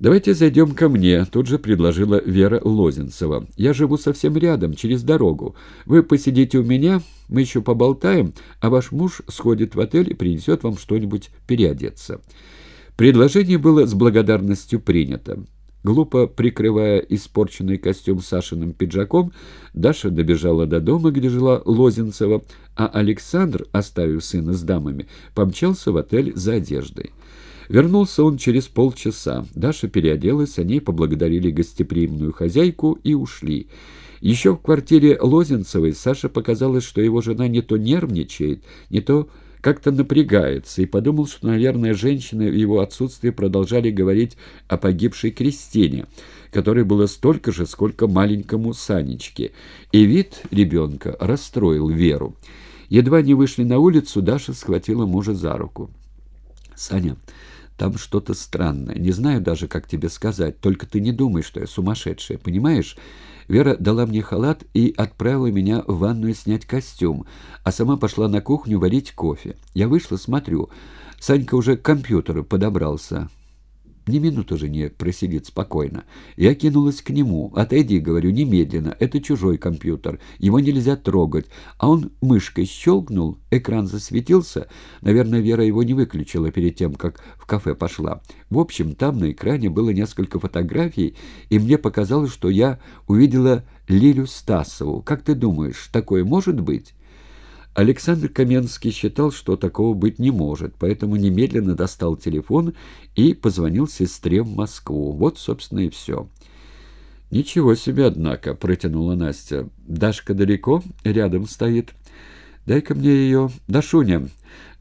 «Давайте зайдем ко мне», — тут же предложила Вера Лозенцева. «Я живу совсем рядом, через дорогу. Вы посидите у меня, мы еще поболтаем, а ваш муж сходит в отель и принесет вам что-нибудь переодеться». Предложение было с благодарностью принято. Глупо прикрывая испорченный костюм Сашиным пиджаком, Даша добежала до дома, где жила Лозенцева, а Александр, оставив сына с дамами, помчался в отель за одеждой. Вернулся он через полчаса. Даша переоделась, они поблагодарили гостеприимную хозяйку и ушли. Еще в квартире Лозенцевой Саша показалось, что его жена не то нервничает, не то как-то напрягается, и подумал, что, наверное, женщины в его отсутствии продолжали говорить о погибшей Кристине, которой было столько же, сколько маленькому Санечке, и вид ребенка расстроил Веру. Едва не вышли на улицу, Даша схватила мужа за руку. «Саня, там что-то странное. Не знаю даже, как тебе сказать. Только ты не думай, что я сумасшедшая, понимаешь? Вера дала мне халат и отправила меня в ванную снять костюм, а сама пошла на кухню варить кофе. Я вышла, смотрю. Санька уже к компьютеру подобрался. Ни минуту же не просидит спокойно. Я кинулась к нему. «Отойди», — говорю, — «немедленно. Это чужой компьютер. Его нельзя трогать». А он мышкой щелкнул, экран засветился. Наверное, Вера его не выключила перед тем, как в кафе пошла. В общем, там на экране было несколько фотографий, и мне показалось, что я увидела Лилю Стасову. Как ты думаешь, такое может быть?» Александр Каменский считал, что такого быть не может, поэтому немедленно достал телефон и позвонил сестре в Москву. Вот, собственно, и все. «Ничего себе, однако», — протянула Настя. «Дашка далеко? Рядом стоит. Дай-ка мне ее. Дашуня,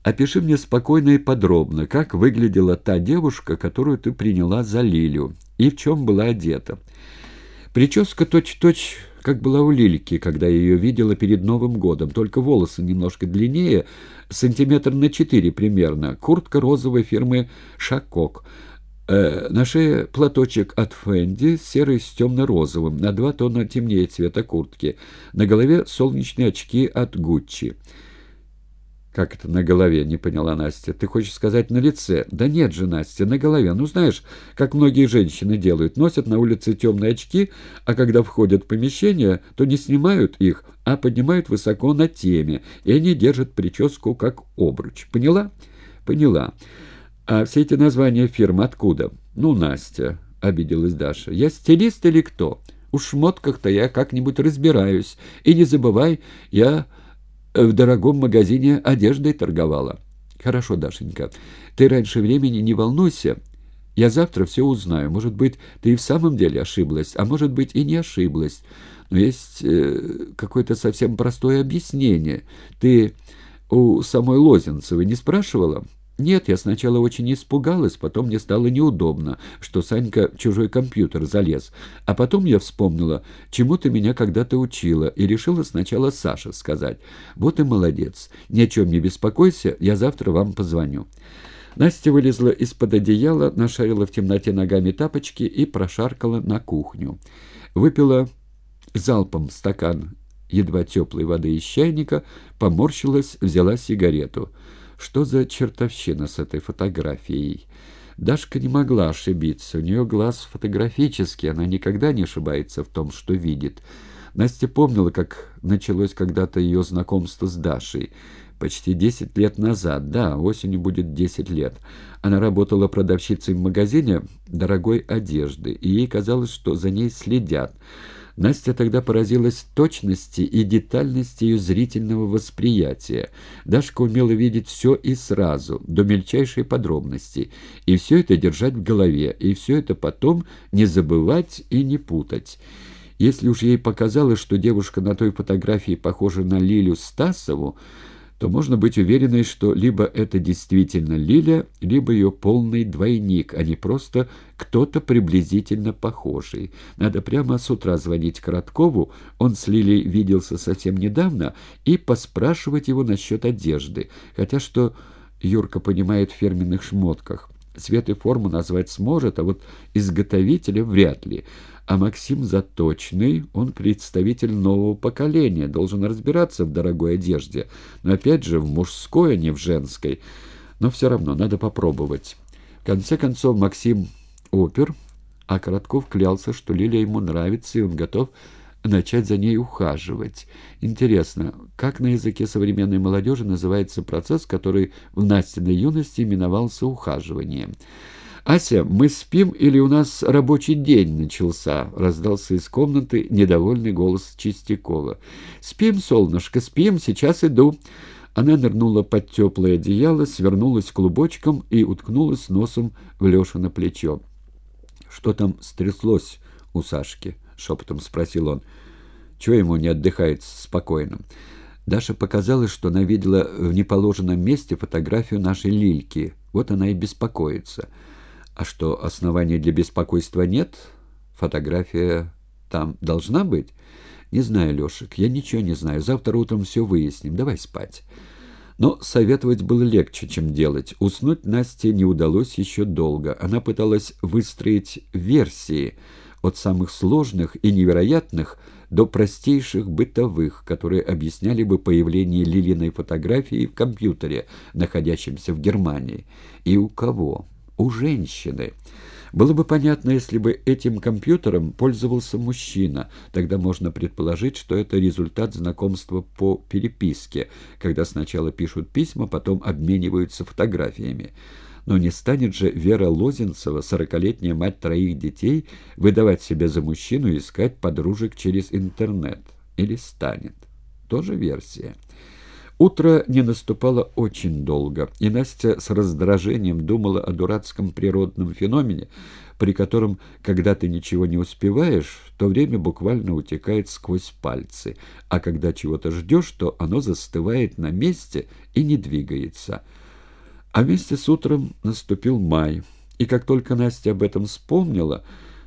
опиши мне спокойно и подробно, как выглядела та девушка, которую ты приняла за Лилю, и в чем была одета. Прическа точь-в-точь как была у Лильки, когда я ее видела перед Новым годом, только волосы немножко длиннее, сантиметр на четыре примерно, куртка розовой фирмы «Шакок». Э, на шее платочек от Фэнди, серый с темно-розовым, на два тона темнее цвета куртки. На голове солнечные очки от Гуччи. «Как это на голове?» — не поняла Настя. «Ты хочешь сказать на лице?» «Да нет же, Настя, на голове. Ну, знаешь, как многие женщины делают. Носят на улице темные очки, а когда входят в помещение, то не снимают их, а поднимают высоко на теме, и они держат прическу как обруч. Поняла?» «Поняла. А все эти названия фирм откуда?» «Ну, Настя», — обиделась Даша. «Я стилист или кто? У шмотках-то я как-нибудь разбираюсь. И не забывай, я...» в дорогом магазине одеждой торговала. Хорошо, Дашенька, ты раньше времени не волнуйся. Я завтра все узнаю. Может быть, ты и в самом деле ошиблась, а может быть и не ошиблась. Но есть э, какое-то совсем простое объяснение. Ты у самой Лозенцевой не спрашивала?» «Нет, я сначала очень испугалась, потом мне стало неудобно, что Санька в чужой компьютер залез. А потом я вспомнила, чему ты меня когда-то учила, и решила сначала Саше сказать. Вот и молодец. Ни о чем не беспокойся, я завтра вам позвоню». Настя вылезла из-под одеяла, нашарила в темноте ногами тапочки и прошаркала на кухню. Выпила залпом стакан едва теплой воды из чайника, поморщилась, взяла сигарету — что за чертовщина с этой фотографией? Дашка не могла ошибиться. У нее глаз фотографический, она никогда не ошибается в том, что видит. Настя помнила, как началось когда-то ее знакомство с Дашей. Почти десять лет назад, да, осенью будет десять лет. Она работала продавщицей в магазине дорогой одежды, и ей казалось, что за ней следят. Настя тогда поразилась точности и детальности ее зрительного восприятия. Дашка умела видеть все и сразу, до мельчайшей подробности, и все это держать в голове, и все это потом не забывать и не путать. Если уж ей показалось, что девушка на той фотографии похожа на Лилю Стасову, то можно быть уверенной, что либо это действительно Лиля, либо ее полный двойник, а не просто кто-то приблизительно похожий. Надо прямо с утра звонить Короткову, он с Лилей виделся совсем недавно, и поспрашивать его насчет одежды, хотя что Юрка понимает в фирменных шмотках. Цвет и форму назвать сможет, а вот изготовителя вряд ли. А Максим Заточный, он представитель нового поколения, должен разбираться в дорогой одежде. Но опять же, в мужской, а не в женской. Но все равно надо попробовать. В конце концов, Максим опер, а Коротков клялся, что Лилия ему нравится, и он готов начать за ней ухаживать. Интересно, как на языке современной молодежи называется процесс, который в Настиной юности именовался ухаживанием? «Ася, мы спим или у нас рабочий день начался?» — раздался из комнаты недовольный голос Чистякова. «Спим, солнышко, спим, сейчас иду». Она нырнула под теплое одеяло, свернулась клубочком и уткнулась носом в Лешу на плечо. «Что там стряслось у Сашки?» — шепотом спросил он. «Чего ему не отдыхает спокойно?» Даша показалось, что она видела в неположенном месте фотографию нашей Лильки. Вот она и беспокоится. А что, оснований для беспокойства нет? Фотография там должна быть? Не знаю, Лешек, я ничего не знаю. Завтра утром все выясним. Давай спать. Но советовать было легче, чем делать. Уснуть Насте не удалось еще долго. Она пыталась выстроить версии от самых сложных и невероятных до простейших бытовых, которые объясняли бы появление Лилиной фотографии в компьютере, находящемся в Германии. И у кого? У женщины. Было бы понятно, если бы этим компьютером пользовался мужчина. Тогда можно предположить, что это результат знакомства по переписке, когда сначала пишут письма, потом обмениваются фотографиями. Но не станет же Вера Лозенцева, сорокалетняя мать троих детей, выдавать себя за мужчину и искать подружек через интернет? Или станет? Тоже версия. Утро не наступало очень долго, и Настя с раздражением думала о дурацком природном феномене, при котором, когда ты ничего не успеваешь, то время буквально утекает сквозь пальцы, а когда чего-то ждешь, то оно застывает на месте и не двигается. А вместе с утром наступил май, и как только Настя об этом вспомнила,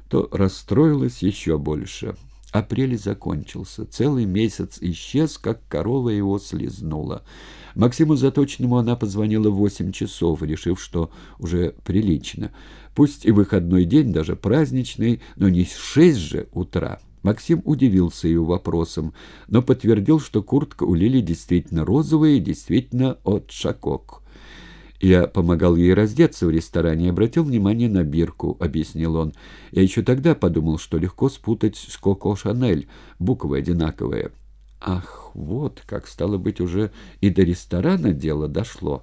то расстроилась еще больше. Апрель закончился. Целый месяц исчез, как корова его слезнула. Максиму Заточному она позвонила в восемь часов, решив, что уже прилично. Пусть и выходной день, даже праздничный, но не шесть же утра. Максим удивился ее вопросом, но подтвердил, что куртка у Лили действительно розовая и действительно от Шакок. «Я помогал ей раздеться в ресторане и обратил внимание на бирку», — объяснил он. «Я еще тогда подумал, что легко спутать с Коко Шанель, буквы одинаковые». «Ах, вот как, стало быть, уже и до ресторана дело дошло.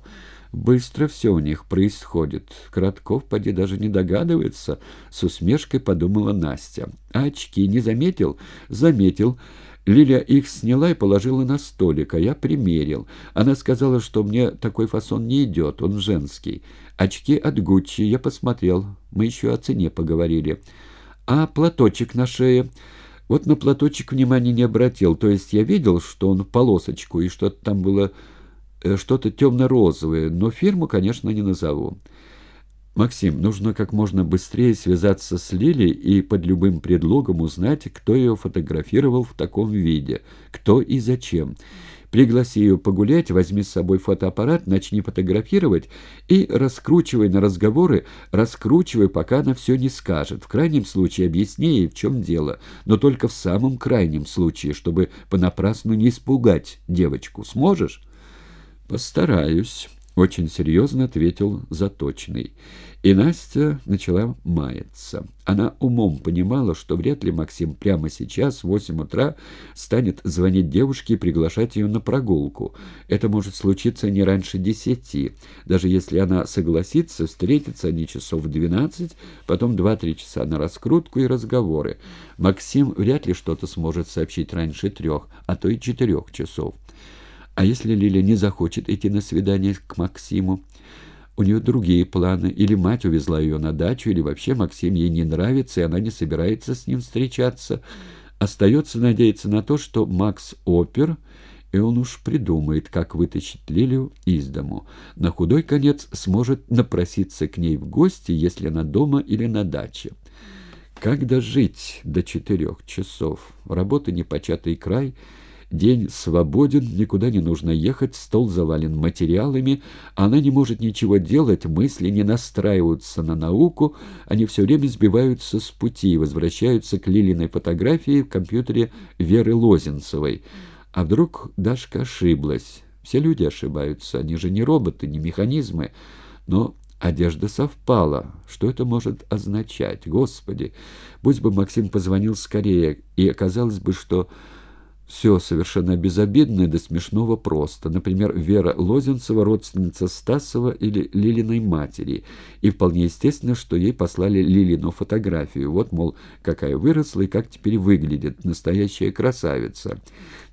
Быстро все у них происходит. Коротков, поди, даже не догадывается», — с усмешкой подумала Настя. «А очки не заметил?» «Заметил». Лиля их сняла и положила на столик, а я примерил. Она сказала, что мне такой фасон не идет, он женский. Очки от Гуччи я посмотрел, мы еще о цене поговорили. А платочек на шее... Вот на платочек внимания не обратил, то есть я видел, что он в полосочку, и что-то там было что-то темно-розовое, но фирму, конечно, не назову. «Максим, нужно как можно быстрее связаться с Лилей и под любым предлогом узнать, кто ее фотографировал в таком виде, кто и зачем. Пригласи ее погулять, возьми с собой фотоаппарат, начни фотографировать и раскручивай на разговоры, раскручивай, пока она все не скажет. В крайнем случае объясни ей, в чем дело, но только в самом крайнем случае, чтобы понапрасну не испугать девочку. Сможешь?» «Постараюсь». Очень серьезно ответил Заточный. И Настя начала маяться. Она умом понимала, что вряд ли Максим прямо сейчас, в восемь утра, станет звонить девушке и приглашать ее на прогулку. Это может случиться не раньше десяти. Даже если она согласится, встретиться они часов в двенадцать, потом два-три часа на раскрутку и разговоры. Максим вряд ли что-то сможет сообщить раньше трех, а то и четырех часов. А если Лиля не захочет идти на свидание к Максиму? У нее другие планы. Или мать увезла ее на дачу, или вообще Максим ей не нравится, и она не собирается с ним встречаться. Остается надеяться на то, что Макс опер, и он уж придумает, как вытащить Лилию из дому. На худой конец сможет напроситься к ней в гости, если она дома или на даче. Как дожить до четырех часов? Работа непочатый край — День свободен, никуда не нужно ехать, стол завален материалами, она не может ничего делать, мысли не настраиваются на науку, они все время сбиваются с пути и возвращаются к Лилиной фотографии в компьютере Веры Лозенцевой. А вдруг Дашка ошиблась? Все люди ошибаются, они же не роботы, не механизмы. Но Одежда совпала. Что это может означать? Господи! Пусть бы Максим позвонил скорее, и оказалось бы, что все совершенно безобидно до смешного просто. Например, Вера Лозенцева, родственница Стасова или Лилиной матери. И вполне естественно, что ей послали Лилину фотографию. Вот, мол, какая выросла и как теперь выглядит. Настоящая красавица.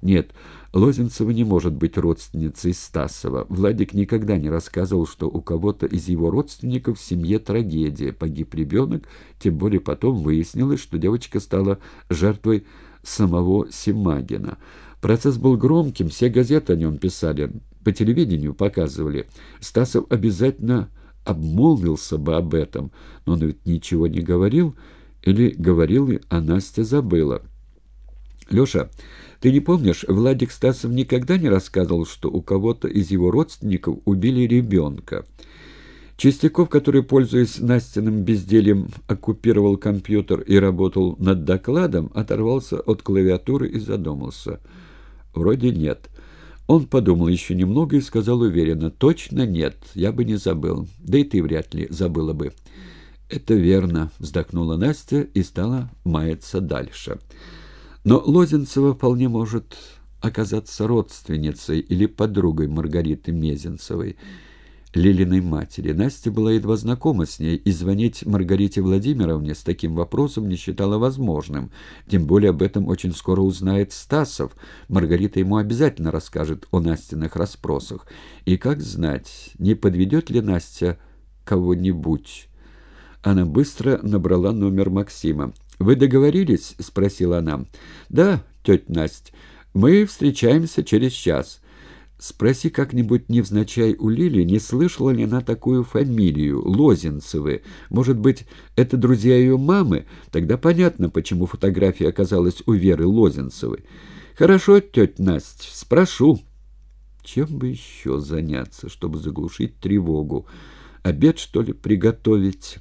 Нет, Лозенцева не может быть родственницей Стасова. Владик никогда не рассказывал, что у кого-то из его родственников в семье трагедия. Погиб ребенок, тем более потом выяснилось, что девочка стала жертвой самого Симагина. Процесс был громким, все газеты о нем писали, по телевидению показывали. Стасов обязательно обмолвился бы об этом, но он ведь ничего не говорил, или говорил, а Настя забыла. «Леша, ты не помнишь, Владик Стасов никогда не рассказывал, что у кого-то из его родственников убили ребенка?» Чистяков, который, пользуясь Настиным бездельем, оккупировал компьютер и работал над докладом, оторвался от клавиатуры и задумался. Вроде нет. Он подумал еще немного и сказал уверенно, «Точно нет, я бы не забыл. Да и ты вряд ли забыла бы». «Это верно», — вздохнула Настя и стала маяться дальше. «Но Лозенцева вполне может оказаться родственницей или подругой Маргариты Мезенцевой». Лилиной матери. Настя была едва знакома с ней, и звонить Маргарите Владимировне с таким вопросом не считала возможным. Тем более об этом очень скоро узнает Стасов. Маргарита ему обязательно расскажет о Настиных расспросах. И как знать, не подведет ли Настя кого-нибудь? Она быстро набрала номер Максима. «Вы договорились?» — спросила она. «Да, тетя Настя, мы встречаемся через час». Спроси как-нибудь невзначай у Лили, не слышала ли она такую фамилию, Лозенцевы. Может быть, это друзья ее мамы? Тогда понятно, почему фотография оказалась у Веры Лозенцевой. Хорошо, тетя Настя, спрошу. Чем бы еще заняться, чтобы заглушить тревогу? Обед, что ли, приготовить?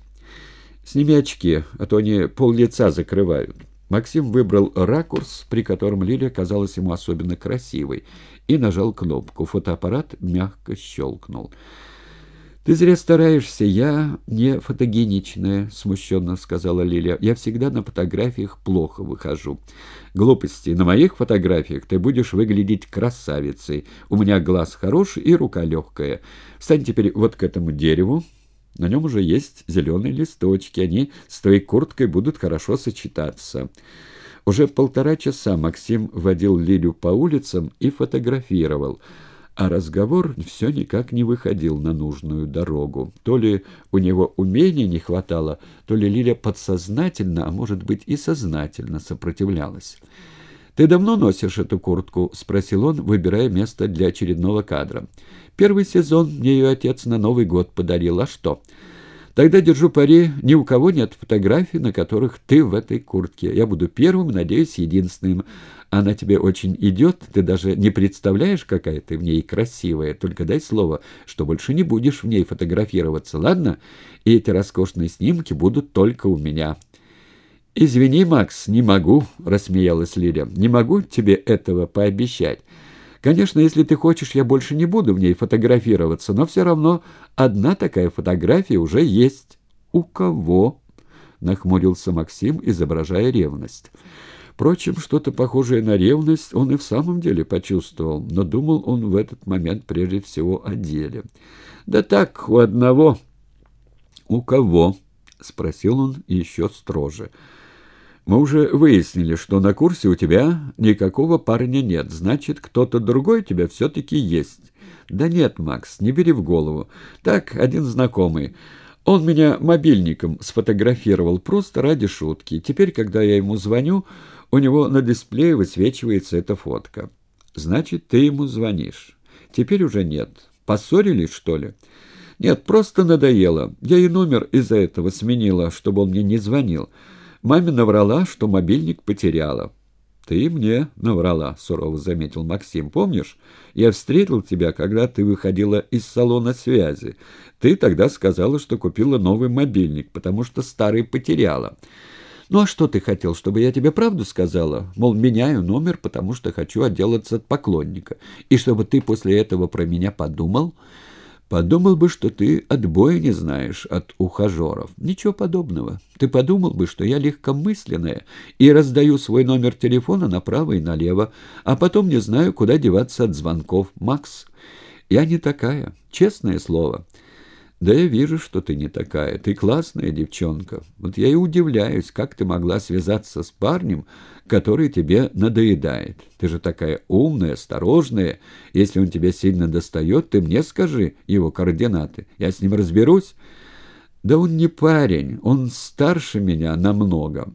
Сними очки, а то они пол лица закрывают. Максим выбрал ракурс, при котором Лилия казалась ему особенно красивой, и нажал кнопку. Фотоаппарат мягко щелкнул. «Ты зря стараешься, я не фотогеничная», — смущенно сказала Лилия. «Я всегда на фотографиях плохо выхожу. Глупости. На моих фотографиях ты будешь выглядеть красавицей. У меня глаз хороший и рука легкая. Встань теперь вот к этому дереву». На нем уже есть зеленые листочки, они с твоей курткой будут хорошо сочетаться. Уже полтора часа Максим водил Лилю по улицам и фотографировал, а разговор все никак не выходил на нужную дорогу. То ли у него умения не хватало, то ли Лиля подсознательно, а может быть и сознательно сопротивлялась. «Ты давно носишь эту куртку?» — спросил он, выбирая место для очередного кадра. «Первый сезон мне ее отец на Новый год подарил. А что?» «Тогда держу пари, ни у кого нет фотографий, на которых ты в этой куртке. Я буду первым, надеюсь, единственным. Она тебе очень идет, ты даже не представляешь, какая ты в ней красивая. Только дай слово, что больше не будешь в ней фотографироваться, ладно? И эти роскошные снимки будут только у меня». «Извини, Макс, не могу», — рассмеялась Лиля. «Не могу тебе этого пообещать. Конечно, если ты хочешь, я больше не буду в ней фотографироваться, но все равно одна такая фотография уже есть». «У кого?» — нахмурился Максим, изображая ревность. Впрочем, что-то похожее на ревность он и в самом деле почувствовал, но думал он в этот момент прежде всего о деле. «Да так, у одного». «У кого?» — спросил он еще строже. Мы уже выяснили, что на курсе у тебя никакого парня нет. Значит, кто-то другой тебя все-таки есть. Да нет, Макс, не бери в голову. Так, один знакомый. Он меня мобильником сфотографировал просто ради шутки. Теперь, когда я ему звоню, у него на дисплее высвечивается эта фотка. Значит, ты ему звонишь. Теперь уже нет. Поссорились, что ли? Нет, просто надоело. Я и номер из-за этого сменила, чтобы он мне не звонил. Маме наврала, что мобильник потеряла. «Ты мне наврала», — сурово заметил Максим. «Помнишь, я встретил тебя, когда ты выходила из салона связи. Ты тогда сказала, что купила новый мобильник, потому что старый потеряла». «Ну а что ты хотел, чтобы я тебе правду сказала? Мол, меняю номер, потому что хочу отделаться от поклонника. И чтобы ты после этого про меня подумал?» Подумал бы, что ты отбоя не знаешь от ухажеров. Ничего подобного. Ты подумал бы, что я легкомысленная и раздаю свой номер телефона направо и налево, а потом не знаю, куда деваться от звонков. Макс, я не такая, честное слово. Да я вижу, что ты не такая. Ты классная девчонка. Вот я и удивляюсь, как ты могла связаться с парнем, который тебе надоедает. Ты же такая умная, осторожная. Если он тебя сильно достает, ты мне скажи его координаты. Я с ним разберусь. Да он не парень, он старше меня намного.